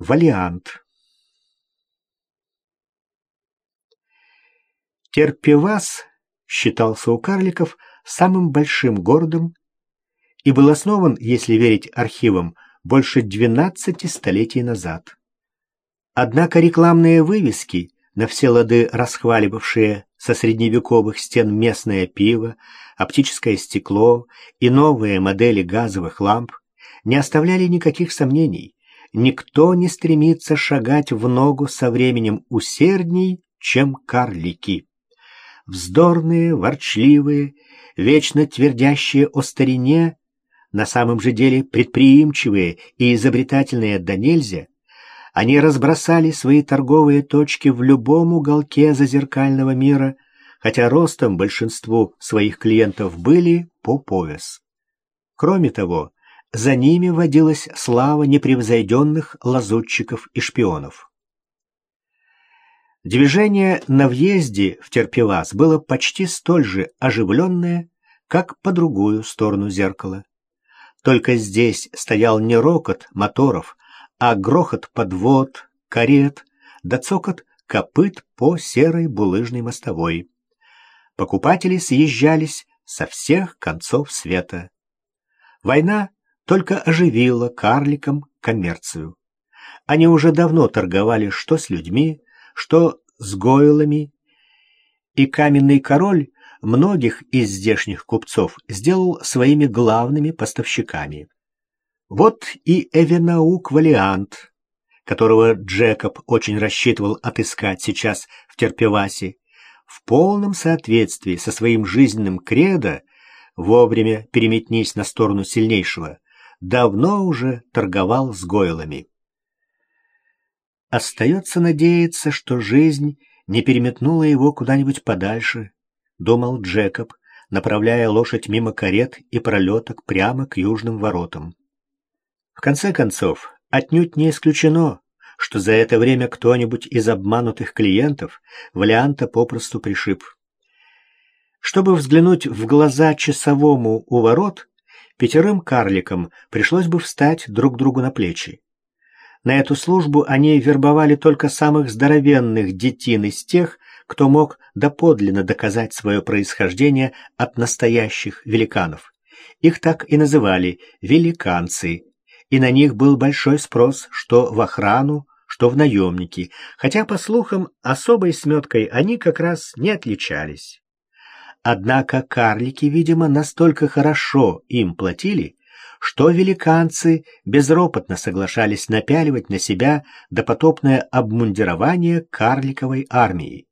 Валиант. Терпевас считался у карликов самым большим городом и был основан, если верить архивам, больше 12 столетий назад. Однако рекламные вывески, на все лады расхваливавшие со средневековых стен местное пиво, оптическое стекло и новые модели газовых ламп, не оставляли никаких сомнений. Никто не стремится шагать в ногу со временем усердней, чем карлики. Вздорные, ворчливые, вечно твердящие о старине, на самом же деле предприимчивые и изобретательные до нельзя, они разбросали свои торговые точки в любом уголке зазеркального мира, хотя ростом большинству своих клиентов были по пояс. Кроме того, за ними водилась слава непревзойденных лазутчиков и шпионов. Движение на въезде в Терпелас было почти столь же оживленное, как по другую сторону зеркала. Только здесь стоял не рокот моторов, а грохот подвод, карет, да цокот копыт по серой булыжной мостовой. Покупатели съезжались со всех концов света. Война только оживила карликам коммерцию. Они уже давно торговали что с людьми, что с гойлами, и каменный король многих из здешних купцов сделал своими главными поставщиками. Вот и Эвенаук Валиант, которого Джекоб очень рассчитывал отыскать сейчас в Терпевасе, в полном соответствии со своим жизненным кредо вовремя переметнись на сторону сильнейшего, давно уже торговал с гойлами. Остается надеяться, что жизнь не переметнула его куда-нибудь подальше, думал Джекоб, направляя лошадь мимо карет и пролеток прямо к южным воротам. В конце концов, отнюдь не исключено, что за это время кто-нибудь из обманутых клиентов Валианта попросту пришиб. Чтобы взглянуть в глаза часовому у ворот, пятерым карликам пришлось бы встать друг другу на плечи. На эту службу они вербовали только самых здоровенных детин из тех, кто мог доподлинно доказать свое происхождение от настоящих великанов. Их так и называли «великанцы», и на них был большой спрос что в охрану, что в наемники, хотя, по слухам, особой сметкой они как раз не отличались. Однако карлики, видимо, настолько хорошо им платили, что великанцы безропотно соглашались напяливать на себя допотопное обмундирование карликовой армии.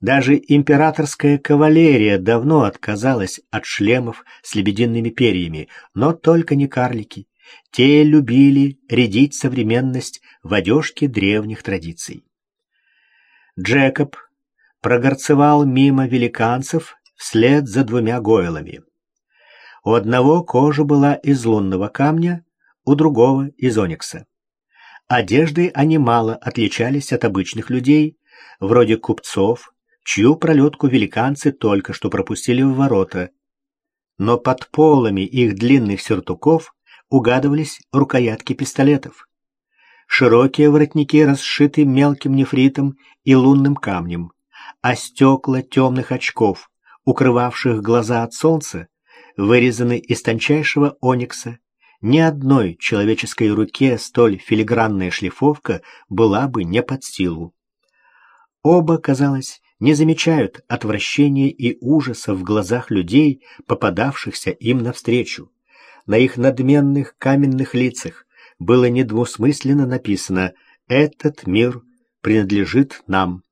Даже императорская кавалерия давно отказалась от шлемов с лебедиными перьями, но только не карлики. Те любили рядить современность в одежке древних традиций. Джекоб прогорцевал мимо великанцев вслед за двумя гойлами. У одного кожа была из лунного камня, у другого — из оникса. Одеждой они мало отличались от обычных людей, вроде купцов, чью пролетку великанцы только что пропустили в ворота. Но под полами их длинных сюртуков угадывались рукоятки пистолетов. Широкие воротники расшиты мелким нефритом и лунным камнем, а стекла темных очков, укрывавших глаза от солнца, вырезаны из тончайшего оникса. Ни одной человеческой руке столь филигранная шлифовка была бы не под силу. Оба, казалось, не замечают отвращения и ужаса в глазах людей, попадавшихся им навстречу. На их надменных каменных лицах было недвусмысленно написано «Этот мир принадлежит нам».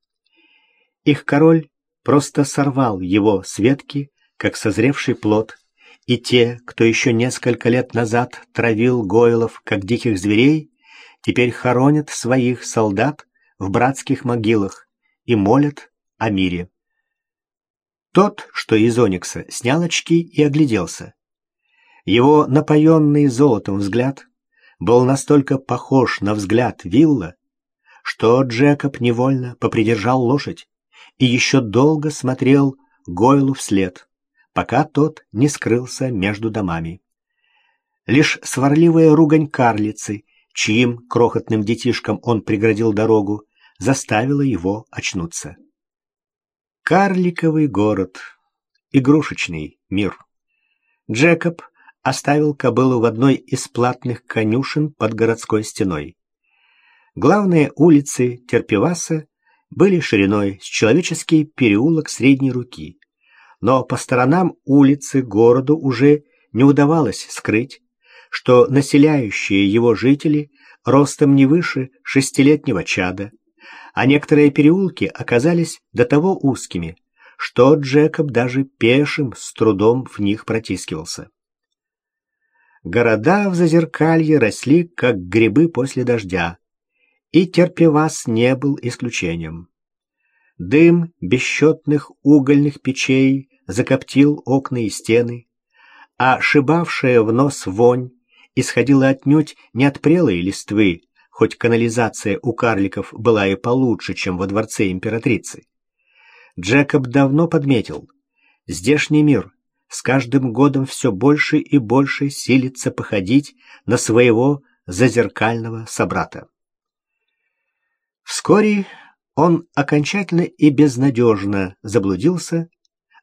Их король просто сорвал его с ветки, как созревший плод, и те, кто еще несколько лет назад травил гойлов, как диких зверей, теперь хоронят своих солдат в братских могилах и молят о мире. Тот, что из Оникса, снял очки и огляделся. Его напоенный золотом взгляд был настолько похож на взгляд Вилла, что Джекоб невольно попридержал лошадь и еще долго смотрел Гойлу вслед, пока тот не скрылся между домами. Лишь сварливая ругань карлицы чьим крохотным детишкам он преградил дорогу, заставило его очнуться. Карликовый город. Игрушечный мир. Джекоб оставил кобылу в одной из платных конюшен под городской стеной. Главные улицы Терпеваса были шириной с человеческий переулок средней руки, но по сторонам улицы городу уже не удавалось скрыть, что населяющие его жители ростом не выше шестилетнего чада, а некоторые переулки оказались до того узкими, что Джекоб даже пешим с трудом в них протискивался. Города в Зазеркалье росли, как грибы после дождя, и Терпевас не был исключением. Дым бесчетных угольных печей закоптил окна и стены, а шибавшая в нос вонь исходила отнюдь не от прелой листвы, хоть канализация у карликов была и получше, чем во дворце императрицы. Джекоб давно подметил, здешний мир с каждым годом все больше и больше силится походить на своего зазеркального собрата. Вскоре он окончательно и безнадежно заблудился,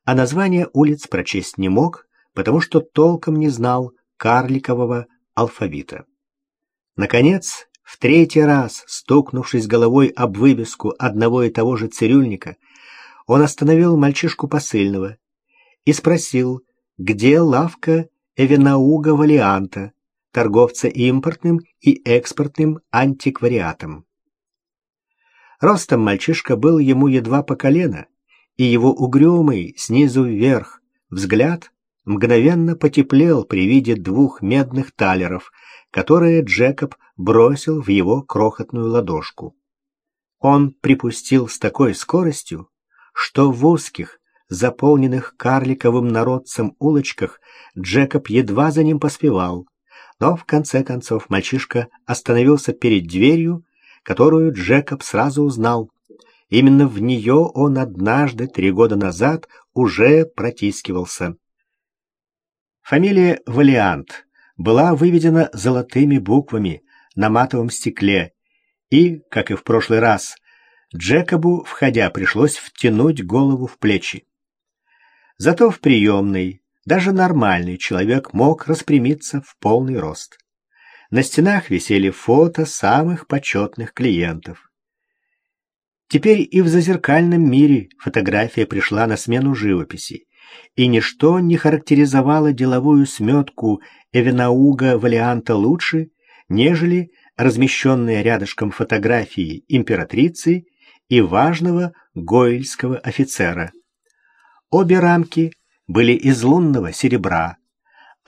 а название улиц прочесть не мог, потому что толком не знал карликового алфавита. Наконец, в третий раз, стукнувшись головой об вывеску одного и того же цирюльника, он остановил мальчишку посыльного и спросил, где лавка Эвенауга Валианта, торговца импортным и экспортным антиквариатом. Ростом мальчишка был ему едва по колено, и его угрюмый снизу вверх взгляд мгновенно потеплел при виде двух медных талеров, которые Джекоб бросил в его крохотную ладошку. Он припустил с такой скоростью, что в узких, заполненных карликовым народцем улочках Джекоб едва за ним поспевал, но в конце концов мальчишка остановился перед дверью, которую Джекоб сразу узнал. Именно в нее он однажды, три года назад, уже протискивался. Фамилия Валиант была выведена золотыми буквами на матовом стекле, и, как и в прошлый раз, Джекобу, входя, пришлось втянуть голову в плечи. Зато в приемной даже нормальный человек мог распрямиться в полный рост. На стенах висели фото самых почетных клиентов. Теперь и в зазеркальном мире фотография пришла на смену живописи, и ничто не характеризовало деловую сметку Эвенауга Валианта лучше, нежели размещенные рядышком фотографии императрицы и важного гойльского офицера. Обе рамки были из лунного серебра,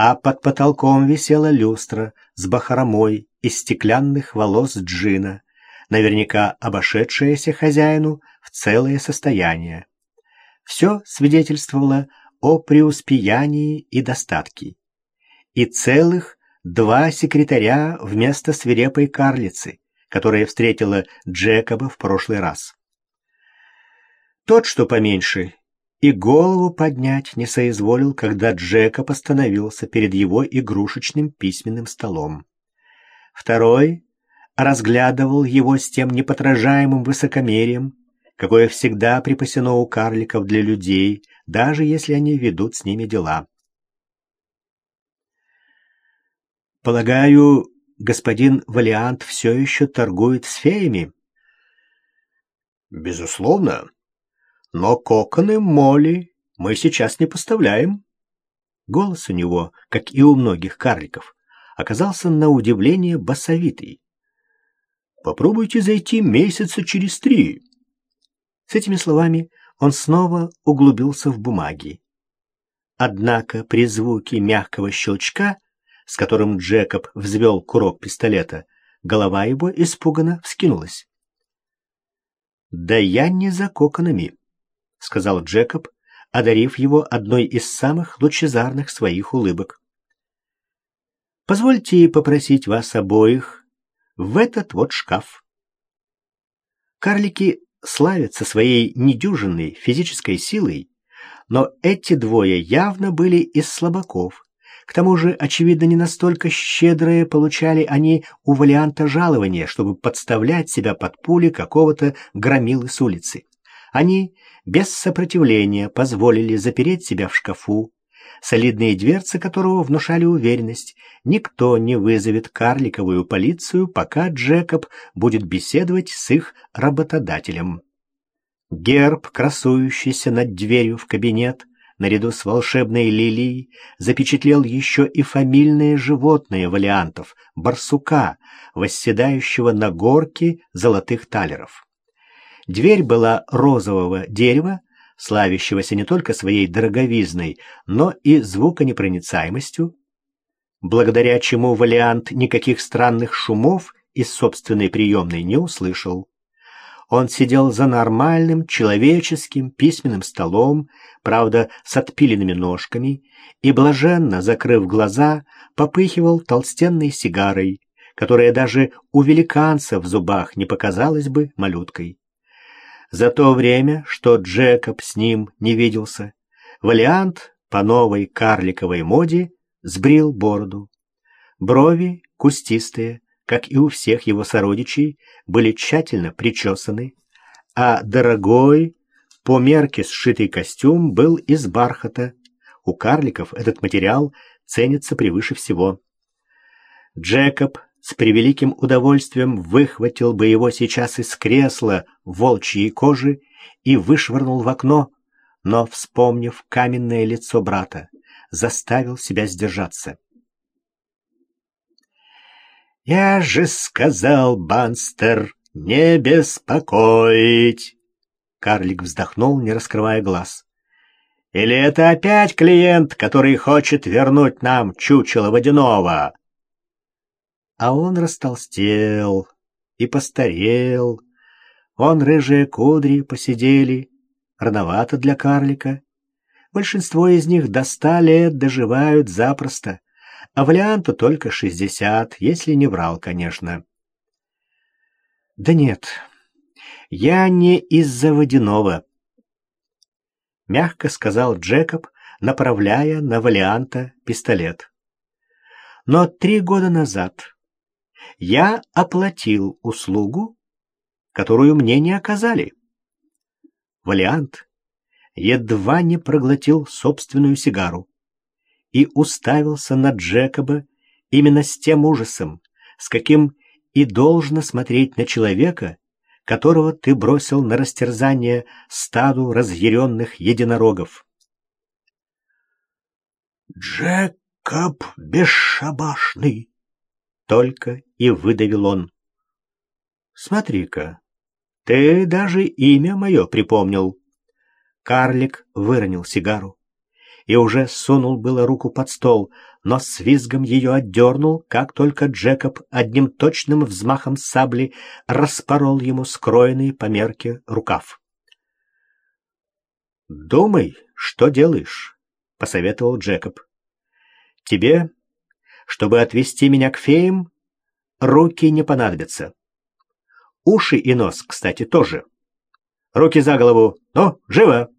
а под потолком висела люстра с бахромой из стеклянных волос джина, наверняка обошедшаяся хозяину в целое состояние. Все свидетельствовало о преуспеянии и достатке. И целых два секретаря вместо свирепой карлицы, которая встретила Джекоба в прошлый раз. Тот, что поменьше, и голову поднять не соизволил, когда Джекоб остановился перед его игрушечным письменным столом. Второй разглядывал его с тем непотражаемым высокомерием, какое всегда припасено у карликов для людей, даже если они ведут с ними дела. «Полагаю, господин Валиант все еще торгует с феями?» «Безусловно. Но коконы Молли мы сейчас не поставляем». Голос у него, как и у многих карликов, оказался на удивление басовитый. «Попробуйте зайти месяца через три». С этими словами он снова углубился в бумаги. Однако при звуке мягкого щелчка, с которым Джекоб взвел курок пистолета, голова его испуганно вскинулась. «Да я не за коконами», — сказал Джекоб, одарив его одной из самых лучезарных своих улыбок. «Позвольте попросить вас обоих в этот вот шкаф». Карлики славятся своей недюжинной физической силой, но эти двое явно были из слабаков, к тому же, очевидно, не настолько щедрые получали они у валианта жалования, чтобы подставлять себя под пули какого-то громилы с улицы. Они без сопротивления позволили запереть себя в шкафу, солидные дверцы которого внушали уверенность, никто не вызовет карликовую полицию, пока Джекоб будет беседовать с их работодателем. Герб, красующийся над дверью в кабинет, наряду с волшебной лилией, запечатлел еще и фамильные животные валиантов — барсука, восседающего на горке золотых талеров. Дверь была розового дерева, славящегося не только своей дороговизной, но и звуконепроницаемостью, благодаря чему Валиант никаких странных шумов из собственной приемной не услышал. Он сидел за нормальным человеческим письменным столом, правда, с отпиленными ножками, и, блаженно закрыв глаза, попыхивал толстенной сигарой, которая даже у великанца в зубах не показалась бы малюткой. За то время, что Джекоб с ним не виделся, Валиант по новой карликовой моде сбрил бороду. Брови кустистые, как и у всех его сородичей, были тщательно причесаны, а дорогой, по мерке сшитый костюм был из бархата. У карликов этот материал ценится превыше всего. Джекоб с превеликим удовольствием выхватил бы его сейчас из кресла волчьей кожи и вышвырнул в окно, но, вспомнив каменное лицо брата, заставил себя сдержаться. «Я же сказал, Банстер, не беспокоить!» Карлик вздохнул, не раскрывая глаз. «Или это опять клиент, который хочет вернуть нам чучело водяного?» А он растолстел и постарел. Он рыжие кудри посидели, рановато для карлика. Большинство из них до ста лет доживают запросто, а Валианту только шестьдесят, если не врал, конечно. Да нет, я не из-за водяного, — мягко сказал Джекоб, направляя на Валианта пистолет. Но три года назад я оплатил услугу, которую мне не оказали. Валиант едва не проглотил собственную сигару и уставился на Джекоба именно с тем ужасом, с каким и должно смотреть на человека, которого ты бросил на растерзание стаду разъяренных единорогов. «Джекоб бесшабашный!» Только и выдавил он. «Смотри-ка, ты даже имя мое припомнил». Карлик выронил сигару и уже сунул было руку под стол, но с визгом ее отдернул, как только Джекоб одним точным взмахом сабли распорол ему скроенный по мерке рукав. «Думай, что делаешь», — посоветовал Джекоб. «Тебе чтобы отвести меня к феям, руки не понадобятся. Уши и нос, кстати, тоже. Руки за голову. Ну, живо!»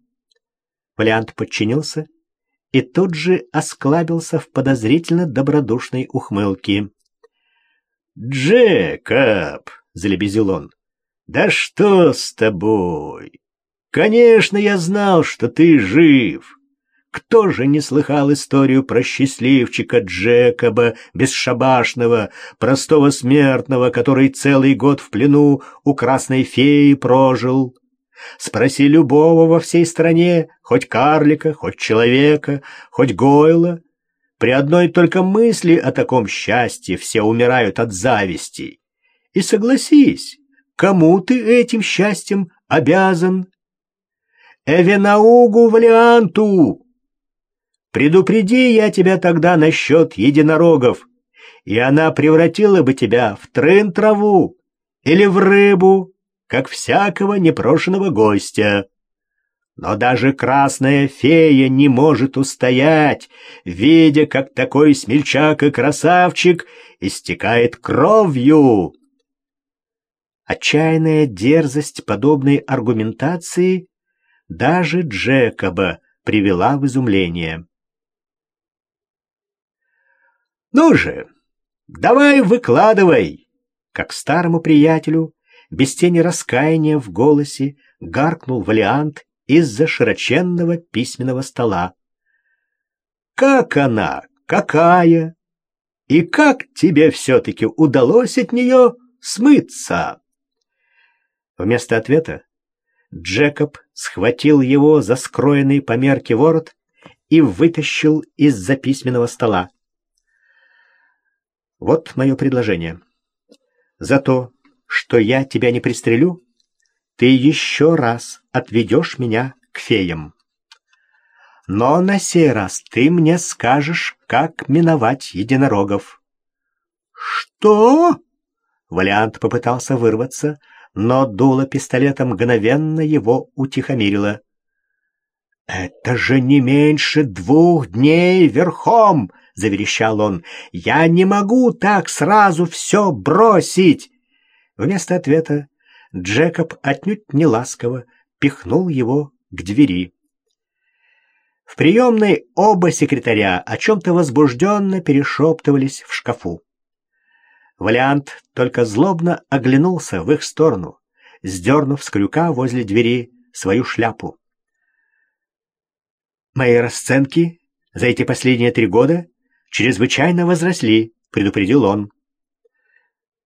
Валиант подчинился и тут же осклабился в подозрительно добродушной ухмылке. «Джекоб!» — залебезил он. «Да что с тобой? Конечно, я знал, что ты жив. Кто же не слыхал историю про счастливчика Джекоба, бесшабашного, простого смертного, который целый год в плену у красной феи прожил? Спроси любого во всей стране, хоть карлика, хоть человека, хоть гойла. При одной только мысли о таком счастье все умирают от зависти. И согласись, кому ты этим счастьем обязан? Эвенаугу Валианту! Предупреди я тебя тогда насчет единорогов, и она превратила бы тебя в трын-траву или в рыбу, как всякого непрошенного гостя. Но даже красная фея не может устоять, видя, как такой смельчак и красавчик истекает кровью. Отчаянная дерзость подобной аргументации даже Джекоба привела в изумление. «Ну же, давай выкладывай!» Как старому приятелю, без тени раскаяния в голосе, гаркнул Валиант из-за широченного письменного стола. «Как она? Какая? И как тебе все-таки удалось от нее смыться?» Вместо ответа Джекоб схватил его за скроенный по мерке ворот и вытащил из-за письменного стола. «Вот мое предложение. За то, что я тебя не пристрелю, ты еще раз отведешь меня к феям. Но на сей раз ты мне скажешь, как миновать единорогов». «Что?» Валиант попытался вырваться, но дуло пистолета мгновенно его утихомирило. «Это же не меньше двух дней верхом!» — заверещал он. «Я не могу так сразу все бросить!» Вместо ответа Джекоб отнюдь не ласково пихнул его к двери. В приемной оба секретаря о чем-то возбужденно перешептывались в шкафу. Валиант только злобно оглянулся в их сторону, сдернув с крюка возле двери свою шляпу. «Мои расценки за эти последние три года чрезвычайно возросли», — предупредил он.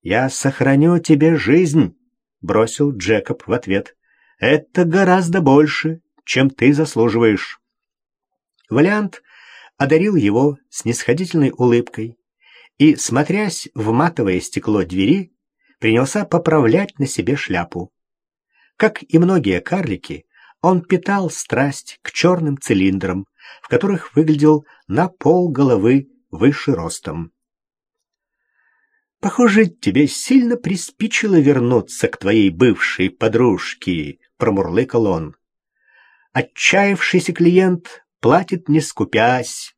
«Я сохраню тебе жизнь», — бросил Джекоб в ответ. «Это гораздо больше, чем ты заслуживаешь». Валиант одарил его снисходительной улыбкой, и, смотрясь в матовое стекло двери, принялся поправлять на себе шляпу. Как и многие карлики, он питал страсть к черным цилиндрам, в которых выглядел на пол головы выше ростом. «Похоже, тебе сильно приспичило вернуться к твоей бывшей подружке», — промурлыкал он. «Отчаявшийся клиент платит не скупясь,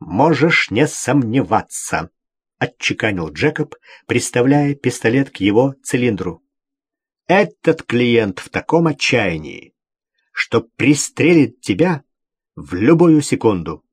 «Можешь не сомневаться», — отчеканил Джекоб, приставляя пистолет к его цилиндру. «Этот клиент в таком отчаянии, что пристрелит тебя в любую секунду».